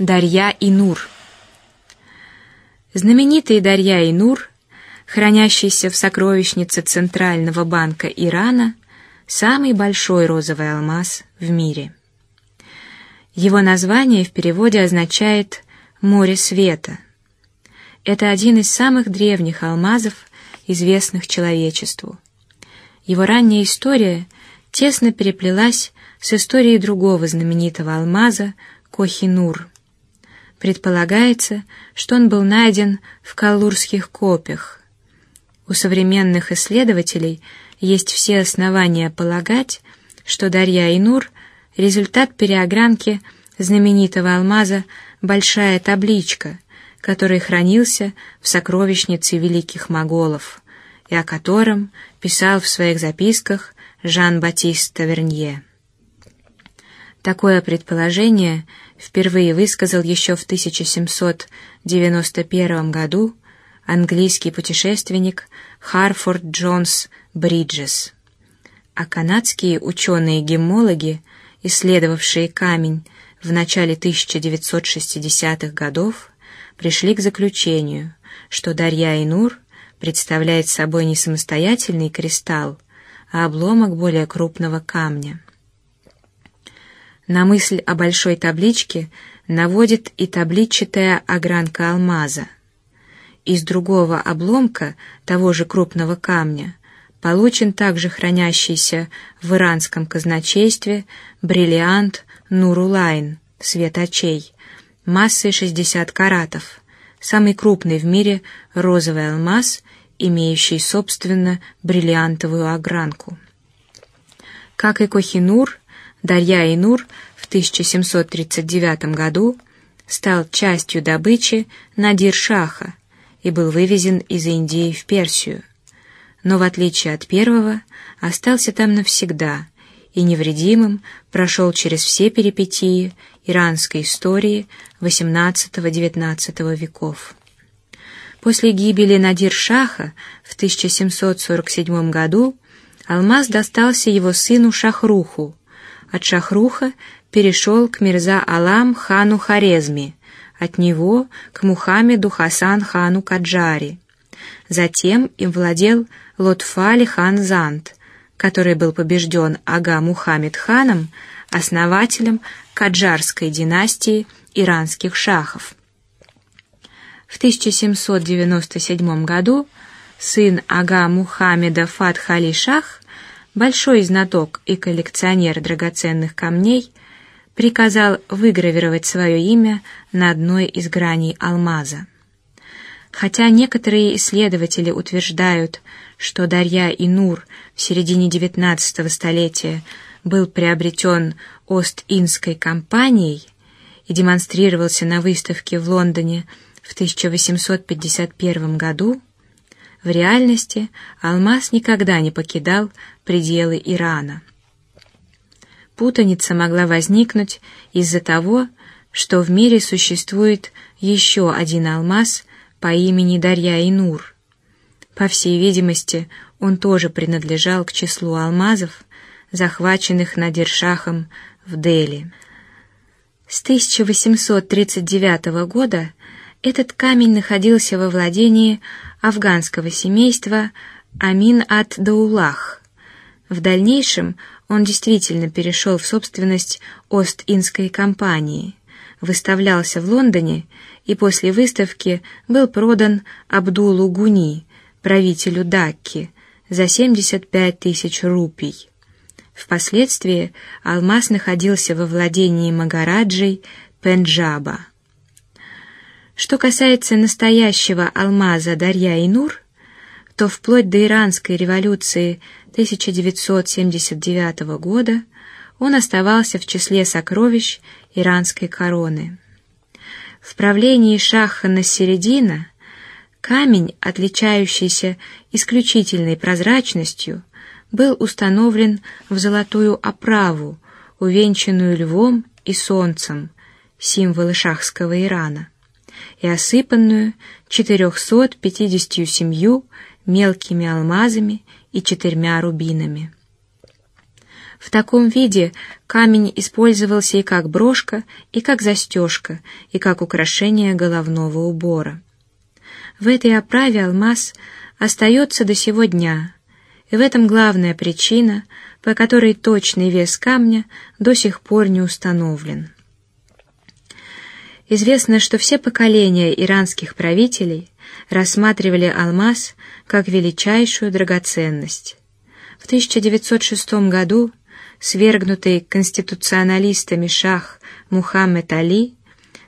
Дарья и Нур. Знаменитый Дарья и Нур, хранящийся в сокровищнице Центрального банка Ирана, самый большой розовый алмаз в мире. Его название в переводе означает море света. Это один из самых древних алмазов, известных человечеству. Его ранняя история тесно переплелась с историей другого знаменитого алмаза Кохинур. Предполагается, что он был найден в Калурских копях. У современных исследователей есть все основания полагать, что Дарья и Нур — результат переогранки знаменитого алмаза «Большая табличка», который хранился в сокровищнице великих моголов и о котором писал в своих записках Жан-Батист Тавернье. Такое предположение впервые высказал еще в 1791 году английский путешественник Харфорд Джонс Бриджес, а канадские ученые-геммологи, исследовавшие камень в начале 1960-х годов, пришли к заключению, что Дарья Инур представляет собой не самостоятельный кристалл, а обломок более крупного камня. На мысль о большой табличке наводит и табличатая огранка алмаза. Из другого обломка того же крупного камня получен также хранящийся в иранском казначействе бриллиант Нурулайн, свет очей, массой 60 каратов, самый крупный в мире розовый алмаз, имеющий собственно бриллиантовую огранку. Как и Кохинур, Дарья и Нур в 1739 году стал частью добычи Надир-Шаха и был вывезен из Индии в Персию, но в отличие от первого остался там навсегда и невредимым прошел через все перипетии иранской истории XVIII-XIX веков. После гибели Надир-Шаха в 1747 году алмаз достался его сыну Шахруху, от Шахруха перешел к Мирза Алам хану Хорезми, от него к Мухаммеду Хасан хану Каджари. Затем им владел Лотфали хан Зант, который был побежден Ага Мухаммед ханом, основателем Каджарской династии иранских шахов. В 1797 году сын Ага Мухаммеда Фатхали Шах большой знаток и коллекционер драгоценных камней, приказал выгравировать свое имя на одной из граней алмаза. Хотя некоторые исследователи утверждают, что Дарья и Нур в середине XIX столетия был приобретен Ост-Индской компанией и демонстрировался на выставке в Лондоне в 1851 году, в реальности алмаз никогда не покидал пределы Ирана. Путаница могла возникнуть из-за того, что в мире существует еще один алмаз по имени Дарья Инур. По всей видимости, он тоже принадлежал к числу алмазов, захваченных Надиршахом в Дели. С 1839 года этот камень находился во владении афганского семейства Амин ат Даулах. В дальнейшем он действительно перешел в собственность Ост-Индской компании, выставлялся в Лондоне и после выставки был продан Абдулу Гуни, правителю Дакки, за 75 тысяч рупий. Впоследствии алмаз находился во владении Магараджей Пенджаба. Что касается настоящего алмаза Дарья и Нур, то вплоть до иранской революции 1979 года он оставался в числе сокровищ иранской короны. В правлении шаха Насередина камень, отличающийся исключительной прозрачностью, был установлен в золотую оправу, увенчанную львом и солнцем, символы шахского Ирана и осыпанную 457 мелкими алмазами и четырьмя рубинами. В таком виде камень использовался и как брошка, и как застежка, и как украшение головного убора. В этой оправе алмаз остается до сего дня, и в этом главная причина, по которой точный вес камня до сих пор не установлен. Известно, что все поколения иранских правителей рассматривали алмаз как величайшую драгоценность. В 1906 году свергнутый конституционалистами шах Мухаммед Али,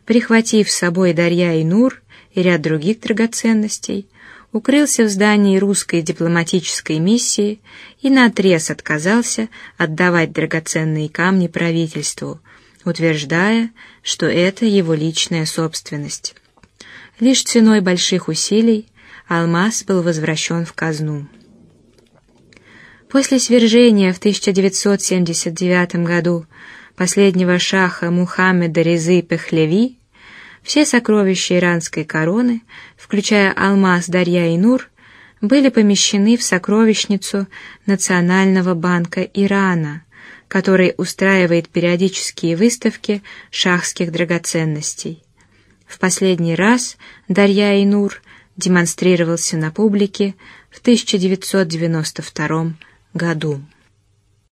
прихватив с собой Дарья и Нур и ряд других драгоценностей, укрылся в здании русской дипломатической миссии и наотрез отказался отдавать драгоценные камни правительству, утверждая, что это его личная собственность. Лишь ценой больших усилий алмаз был возвращен в казну. После свержения в 1979 году последнего шаха Мухаммеда Резы Пехлеви все сокровища иранской короны, включая алмаз Дарья и Нур, были помещены в сокровищницу Национального банка Ирана, который устраивает периодические выставки шахских драгоценностей. В последний раз Дарья и Нур демонстрировался на публике в 1992 году.